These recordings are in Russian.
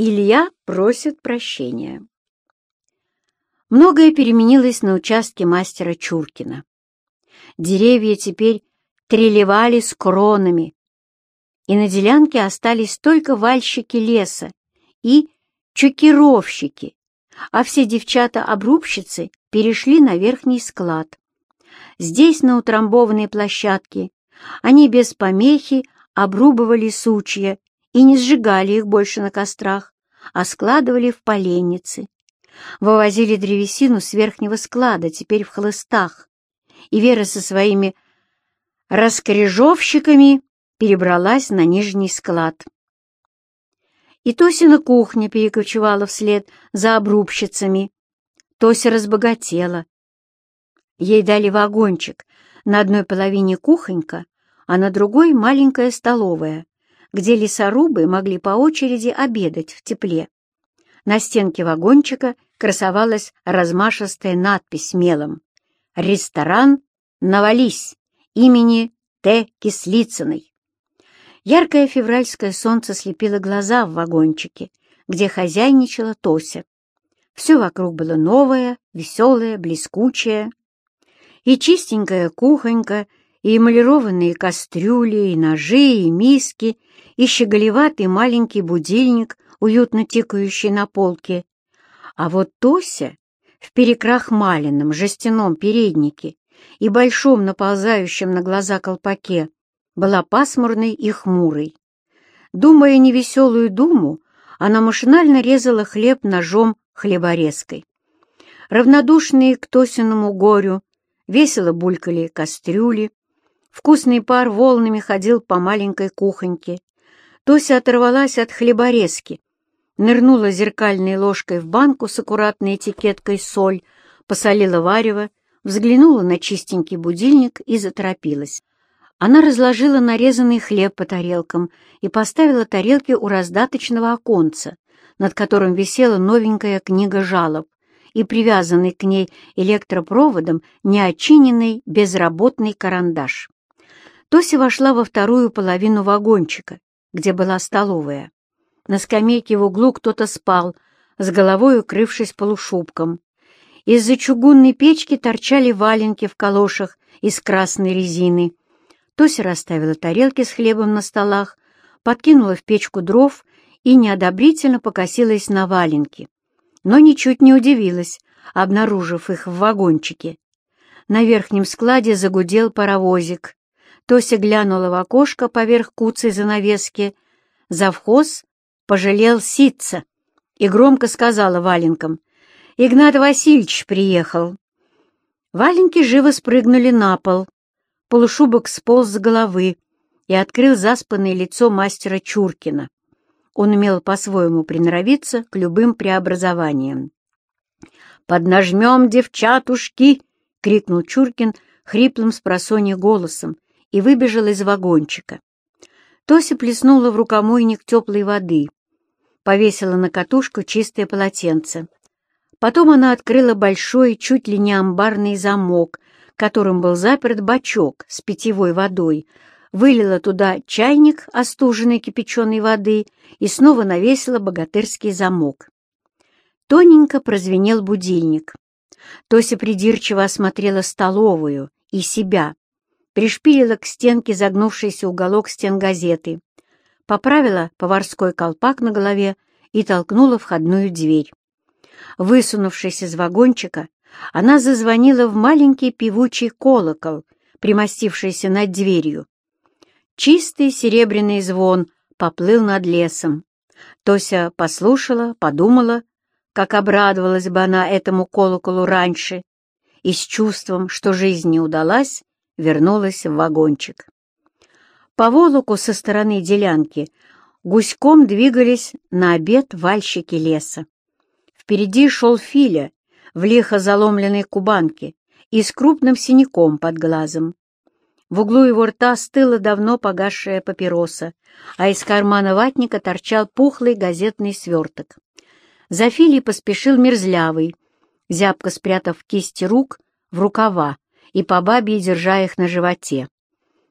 Илья просит прощения. Многое переменилось на участке мастера Чуркина. Деревья теперь трелевали с кронами, и на делянке остались только вальщики леса и чукировщики, а все девчата-обрубщицы перешли на верхний склад. Здесь, на утрамбованной площадке, они без помехи обрубывали сучья и не сжигали их больше на кострах, а складывали в поленницы. Вывозили древесину с верхнего склада, теперь в хлыстах, и Вера со своими раскорежовщиками перебралась на нижний склад. И Тосина кухня перекочевала вслед за обрубщицами. Тося разбогатела. Ей дали вагончик, на одной половине кухонька, а на другой маленькая столовая, где лесорубы могли по очереди обедать в тепле. На стенке вагончика красовалась размашистая надпись мелом «Ресторан «Навались» имени Т. Кислицыной. Яркое февральское солнце слепило глаза в вагончике, где хозяйничала Тося. Все вокруг было новое, веселое, блескучее. И чистенькая кухонька, и эмалированные кастрюли, и ножи, и миски, и щеголеватый маленький будильник, уютно тикающий на полке. А вот Тося в перекрахмаленном жестяном переднике и большом наползающем на глаза колпаке была пасмурной и хмурой. Думая невеселую думу, она машинально резала хлеб ножом хлеборезкой. Равнодушные к Тосиному горю весело булькали кастрюли, вкусный пар волнами ходил по маленькой кухоньке. Тося оторвалась от хлеборезки, нырнула зеркальной ложкой в банку с аккуратной этикеткой «Соль», посолила варево, взглянула на чистенький будильник и заторопилась. Она разложила нарезанный хлеб по тарелкам и поставила тарелки у раздаточного оконца, над которым висела новенькая книга жалоб и привязанный к ней электропроводом неочиненный безработный карандаш. Тося вошла во вторую половину вагончика, где была столовая. На скамейке в углу кто-то спал, с головой укрывшись полушубком. Из-за чугунной печки торчали валенки в калошах из красной резины — Тося расставила тарелки с хлебом на столах, подкинула в печку дров и неодобрительно покосилась на валенки, но ничуть не удивилась, обнаружив их в вагончике. На верхнем складе загудел паровозик. Тося глянула в окошко поверх куцей занавески. Завхоз пожалел ситца и громко сказала валенкам, «Игнат Васильевич приехал». Валенки живо спрыгнули на пол, Полушубок сполз с головы и открыл заспанное лицо мастера Чуркина. Он умел по-своему приноровиться к любым преобразованиям. «Поднажмем, девчатушки!» — крикнул Чуркин хриплым с голосом и выбежал из вагончика. Тося плеснула в рукомойник теплой воды, повесила на катушку чистое полотенце. Потом она открыла большой, чуть ли не амбарный замок, которым был заперт бачок с питьевой водой, вылила туда чайник остуженной кипяченой воды и снова навесила богатырский замок. Тоненько прозвенел будильник. Тося придирчиво осмотрела столовую и себя, пришпилила к стенке загнувшийся уголок стен газеты, поправила поварской колпак на голове и толкнула входную дверь. Высунувшись из вагончика, она зазвонила в маленький певучий колокол, примостившийся над дверью. Чистый серебряный звон поплыл над лесом. Тося послушала, подумала, как обрадовалась бы она этому колоколу раньше, и с чувством, что жизнь не удалась, вернулась в вагончик. По волоку со стороны делянки гуськом двигались на обед вальщики леса. Впереди шел Филя в лихо заломленной кубанке и с крупным синяком под глазом. В углу его рта стыла давно погасшая папироса, а из кармана ватника торчал пухлый газетный сверток. За Филей поспешил мерзлявый, зябко спрятав кисти рук в рукава и по бабе держа их на животе.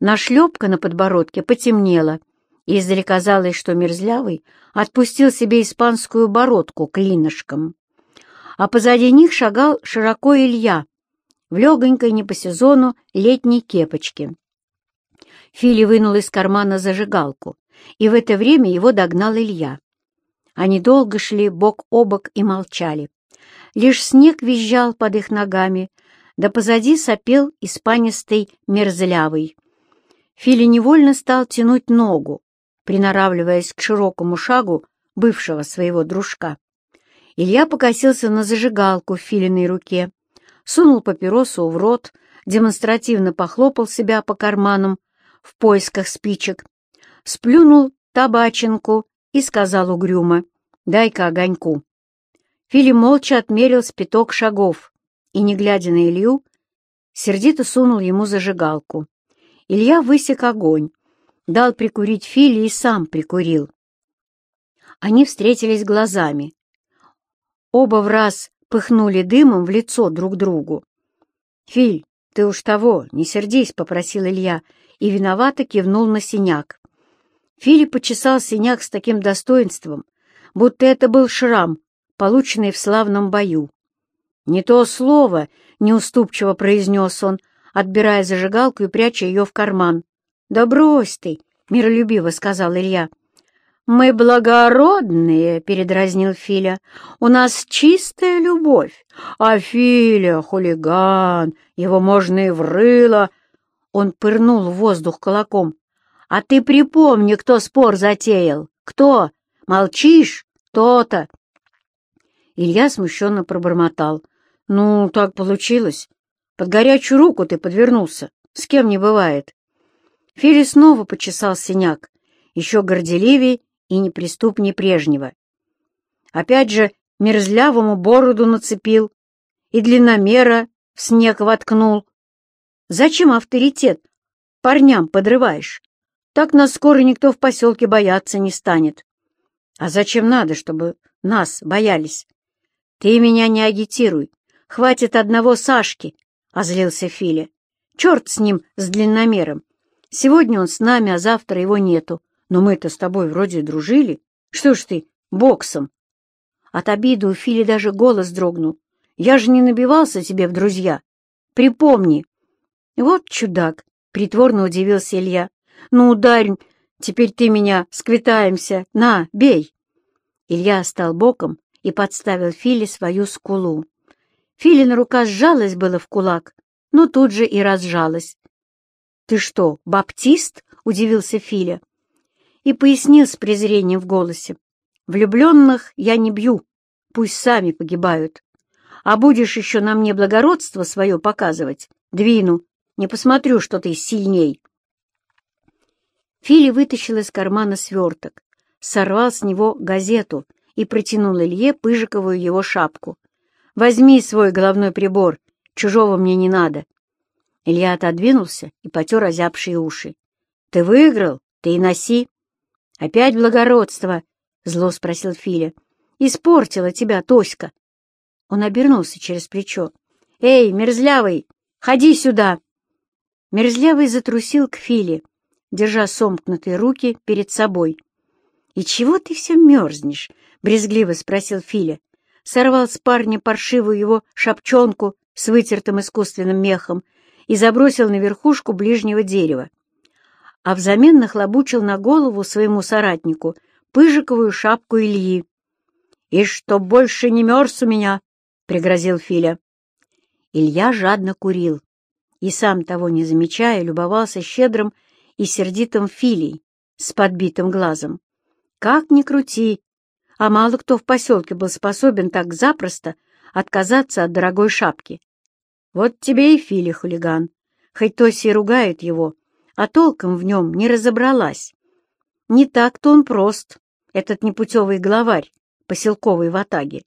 Нашлепка на подбородке потемнела, и издали казалось, что Мерзлявый отпустил себе испанскую бородку клинышком. А позади них шагал широко Илья в легонькой не по сезону летней кепочке. Фили вынул из кармана зажигалку, и в это время его догнал Илья. Они долго шли бок о бок и молчали. Лишь снег визжал под их ногами, да позади сопел испанистый мерзлявый. Фили невольно стал тянуть ногу, приноравливаясь к широкому шагу бывшего своего дружка. Илья покосился на зажигалку в Филиной руке, сунул папиросу в рот, демонстративно похлопал себя по карманам в поисках спичек, сплюнул табачинку и сказал угрюмо, «Дай-ка огоньку». Фили молча отмерил спиток шагов и, не глядя на Илью, сердито сунул ему зажигалку. Илья высек огонь, дал прикурить Фили и сам прикурил. Они встретились глазами. Оба в раз пыхнули дымом в лицо друг другу. «Филь, ты уж того, не сердись», — попросил Илья, и виновато кивнул на синяк. Филипп почесал синяк с таким достоинством, будто это был шрам, полученный в славном бою. «Не то слово!» — неуступчиво произнес он, отбирая зажигалку и пряча ее в карман. «Да брось ты!» — миролюбиво сказал Илья. «Мы благородные», — передразнил Филя. «У нас чистая любовь, а Филя — хулиган, его можно и в рыло». Он пырнул в воздух кулаком. «А ты припомни, кто спор затеял. Кто? Молчишь? То-то!» Илья смущенно пробормотал. «Ну, так получилось. Под горячую руку ты подвернулся. С кем не бывает». Фили снова почесал синяк, еще горделивее и неприступнее прежнего. Опять же мерзлявому бороду нацепил и длинномера в снег воткнул. Зачем авторитет парням подрываешь? Так нас скоро никто в поселке бояться не станет. А зачем надо, чтобы нас боялись? Ты меня не агитируй. Хватит одного Сашки, — озлился Филя. Черт с ним, с длинномером. Сегодня он с нами, а завтра его нету. Но мы-то с тобой вроде дружили. Что ж ты, боксом? От обиды у Фили даже голос дрогнул. Я же не набивался тебе в друзья. Припомни. Вот чудак, притворно удивился Илья. Ну, ударь, теперь ты меня, сквитаемся. На, бей. Илья стал боком и подставил Филе свою скулу. Филина рука сжалась было в кулак, но тут же и разжалась. «Ты что, баптист?» — удивился Филя и пояснил с презрением в голосе. «Влюбленных я не бью, пусть сами погибают. А будешь еще на мне благородство свое показывать, двину, не посмотрю, что ты сильней». Фили вытащил из кармана сверток, сорвал с него газету и протянул Илье Пыжиковую его шапку. «Возьми свой головной прибор, чужого мне не надо». Илья отодвинулся и потер озябшие уши. «Ты выиграл, ты и носи». «Опять благородство?» — зло спросил Филя. «Испортила тебя Тоська». Он обернулся через плечо. «Эй, мерзлявый, ходи сюда!» Мерзлявый затрусил к Филе, держа сомкнутые руки перед собой. «И чего ты все мерзнешь?» — брезгливо спросил Филя. Сорвал с парня паршивую его шапчонку с вытертым искусственным мехом и забросил на верхушку ближнего дерева а взамен нахлобучил на голову своему соратнику пыжиковую шапку Ильи. «И чтоб больше не мерз у меня!» — пригрозил Филя. Илья жадно курил и, сам того не замечая, любовался щедрым и сердитым Филей с подбитым глазом. Как ни крути, а мало кто в поселке был способен так запросто отказаться от дорогой шапки. Вот тебе и Фили хулиган, хоть Тоси ругает его, а толком в нем не разобралась. Не так-то он прост, этот непутевый главарь поселковой ватаги.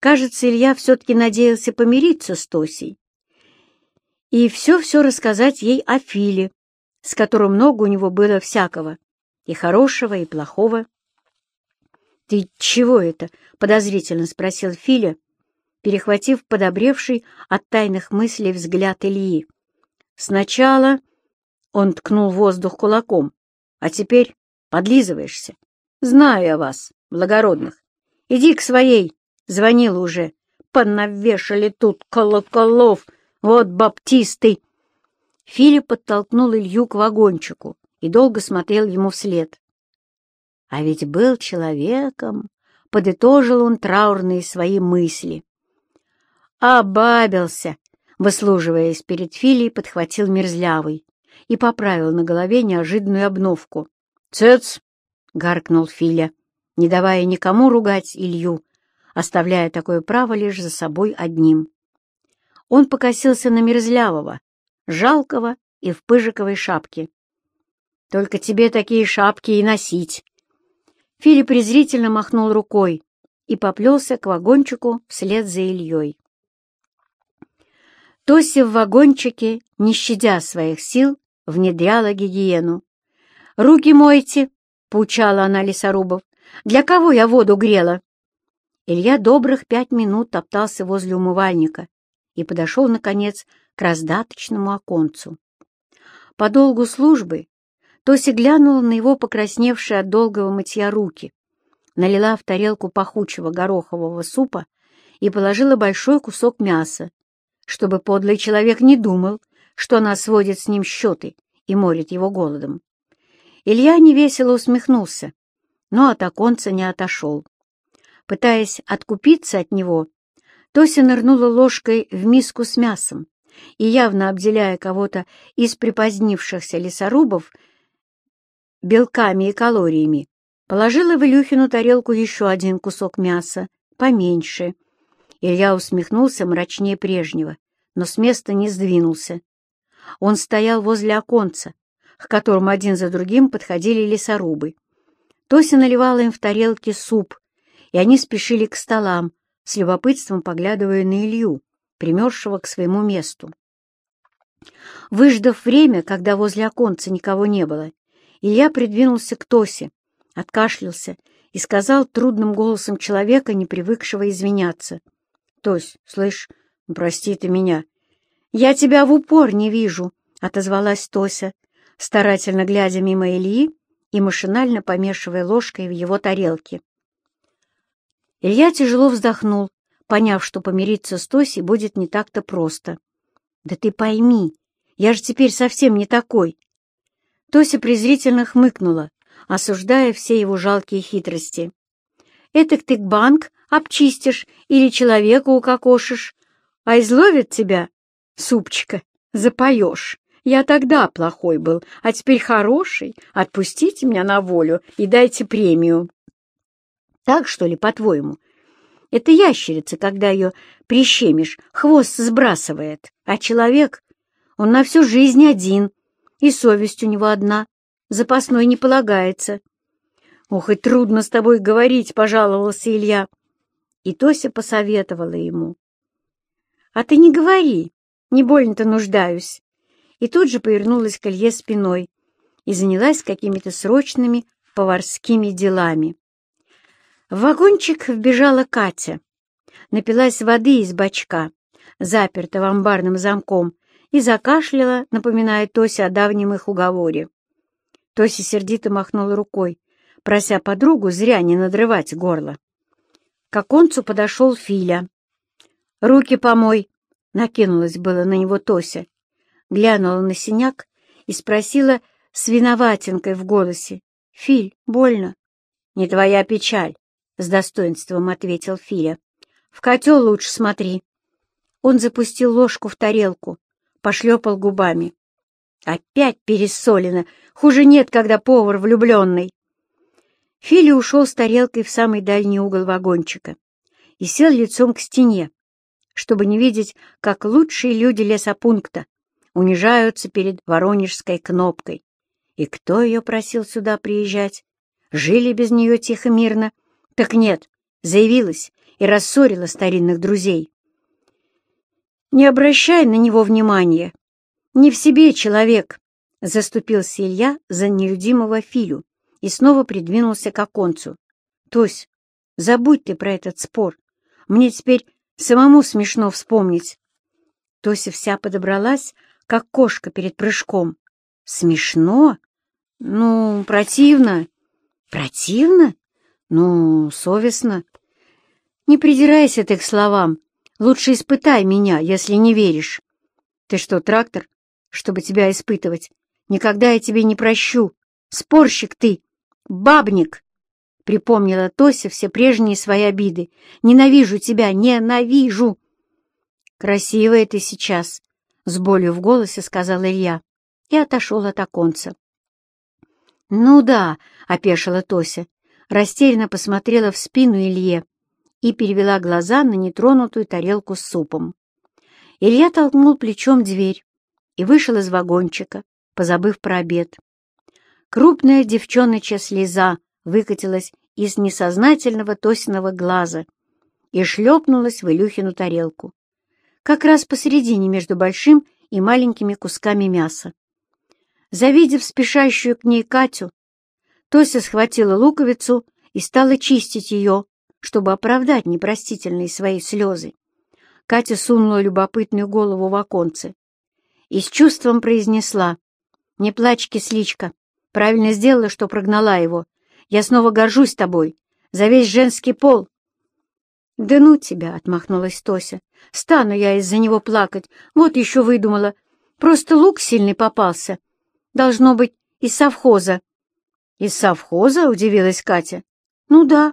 Кажется, Илья все-таки надеялся помириться с Тосей и все-все рассказать ей о Филе, с которым много у него было всякого, и хорошего, и плохого. «Ты чего это?» — подозрительно спросил Филя, перехватив подобревший от тайных мыслей взгляд Ильи. «Сначала...» Он ткнул воздух кулаком. «А теперь Подлизываешься. Знаю я вас, благородных. Иди к своей. Звонила уже. Понавешали тут колоколов. Вот баптисты. Филипп подтолкнул Илью к вагончику и долго смотрел ему вслед. А ведь был человеком, подытожил он траурные свои мысли. Обабился, выслуживаясь перед Филей, подхватил мерзлявый и поправил на голове неожиданную обновку. «Цец!» — гаркнул Филя, не давая никому ругать Илью, оставляя такое право лишь за собой одним. Он покосился на Мерзлявого, жалкого и в пыжиковой шапке. «Только тебе такие шапки и носить!» Филя презрительно махнул рукой и поплелся к вагончику вслед за Ильей. Тося в вагончике, не щадя своих сил, внедряла гигиену. «Руки мойте!» — поучала она лесорубов. «Для кого я воду грела?» Илья добрых пять минут топтался возле умывальника и подошел, наконец, к раздаточному оконцу. По долгу службы Тося глянула на его покрасневшие от долгого мытья руки, налила в тарелку пахучего горохового супа и положила большой кусок мяса, чтобы подлый человек не думал, что она сводит с ним счеты и морит его голодом. Илья невесело усмехнулся, но от оконца не отошел. Пытаясь откупиться от него, Тося нырнула ложкой в миску с мясом и, явно обделяя кого-то из припозднившихся лесорубов белками и калориями, положила в Илюхину тарелку еще один кусок мяса, поменьше. Илья усмехнулся мрачнее прежнего, но с места не сдвинулся. Он стоял возле оконца, к которому один за другим подходили лесорубы. Тося наливала им в тарелки суп, и они спешили к столам, с любопытством поглядывая на Илью, примерзшего к своему месту. Выждав время, когда возле оконца никого не было, Илья придвинулся к Тосе, откашлялся и сказал трудным голосом человека, не привыкшего извиняться. — Тось, слышь, прости ты меня. — Я тебя в упор не вижу, — отозвалась Тося, старательно глядя мимо Ильи и машинально помешивая ложкой в его тарелке. Илья тяжело вздохнул, поняв, что помириться с Тосей будет не так-то просто. «Да ты пойми, я же теперь совсем не такой!» Тося презрительно хмыкнула, осуждая все его жалкие хитрости. «Этак ты банк обчистишь или человека укокошишь, а изловят тебя, супчика, запоешь. Я тогда плохой был, а теперь хороший. Отпустите меня на волю и дайте премию. Так, что ли, по-твоему? Это ящерица, когда ее прищемишь, хвост сбрасывает, а человек, он на всю жизнь один, и совесть у него одна, запасной не полагается. «Ох, и трудно с тобой говорить», — пожаловался Илья. И Тося посоветовала ему. «А ты не говори, не больно-то нуждаюсь и тут же повернулась к Илье спиной и занялась какими-то срочными поварскими делами. В вагончик вбежала Катя, напилась воды из бачка, запертого амбарным замком, и закашляла, напоминая Тосе о давнем их уговоре. Тося сердито махнула рукой, прося подругу зря не надрывать горло. К оконцу подошел Филя. «Руки помой!» — накинулась было на него Тося, глянула на синяк и спросила с виноватинкой в голосе. — Филь, больно? — Не твоя печаль, — с достоинством ответил Филя. — В котел лучше смотри. Он запустил ложку в тарелку, пошлепал губами. Опять пересолено. Хуже нет, когда повар влюбленный. Филя ушел с тарелкой в самый дальний угол вагончика и сел лицом к стене, чтобы не видеть, как лучшие люди лесопункта унижаются перед воронежской кнопкой. И кто ее просил сюда приезжать? Жили без нее тихо-мирно? Так нет, заявилась и рассорила старинных друзей. Не обращай на него внимания. Не в себе человек, — заступился Илья за нелюдимого Филю и снова придвинулся к оконцу. Тось, забудь ты про этот спор. Мне теперь самому смешно вспомнить. Тося вся подобралась, как кошка перед прыжком. Смешно? Ну, противно. Противно? Ну, совестно. Не придирайся ты к словам. Лучше испытай меня, если не веришь. Ты что, трактор, чтобы тебя испытывать? Никогда я тебе не прощу. Спорщик ты, бабник. Припомнила Тося все прежние свои обиды. Ненавижу тебя, ненавижу. Красивая ты сейчас, с болью в голосе сказал Илья и отошел от оконца. «Ну да», — опешила Тося, растерянно посмотрела в спину Илье и перевела глаза на нетронутую тарелку с супом. Илья толкнул плечом дверь и вышел из вагончика, позабыв про обед. Крупная девчоночья слеза выкатилась из несознательного Тосиного глаза и шлепнулась в Илюхину тарелку, как раз посередине между большим и маленькими кусками мяса. Завидев спешащую к ней Катю, Тося схватила луковицу и стала чистить ее, чтобы оправдать непростительные свои слезы. Катя сунула любопытную голову в оконце и с чувством произнесла, «Не плачь, кисличка, правильно сделала, что прогнала его. Я снова горжусь тобой за весь женский пол». «Да ну тебя!» — отмахнулась Тося. «Стану я из-за него плакать. Вот еще выдумала. Просто лук сильный попался. Должно быть, из совхоза». «Из совхоза?» — удивилась Катя. «Ну да.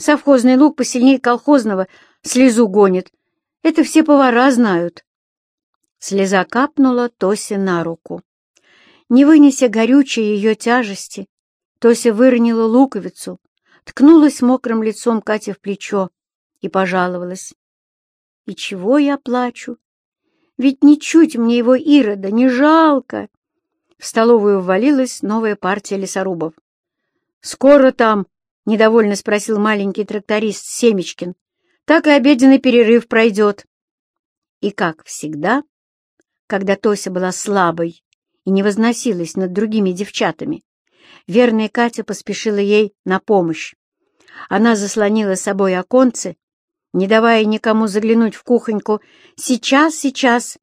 Совхозный лук посильнее колхозного слезу гонит. Это все повара знают». Слеза капнула Тосе на руку. Не вынеся горючей ее тяжести, Тося выронила луковицу, ткнулась мокрым лицом Кате в плечо и пожаловалась. «И чего я плачу? Ведь ничуть мне его Ирода не жалко!» В столовую ввалилась новая партия лесорубов. «Скоро там?» — недовольно спросил маленький тракторист Семечкин. «Так и обеденный перерыв пройдет». И, как всегда, когда Тося была слабой и не возносилась над другими девчатами, верная Катя поспешила ей на помощь. Она заслонила собой оконце, не давая никому заглянуть в кухоньку. «Сейчас, сейчас!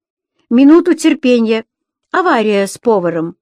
Минуту терпения! Авария с поваром!»